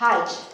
hide.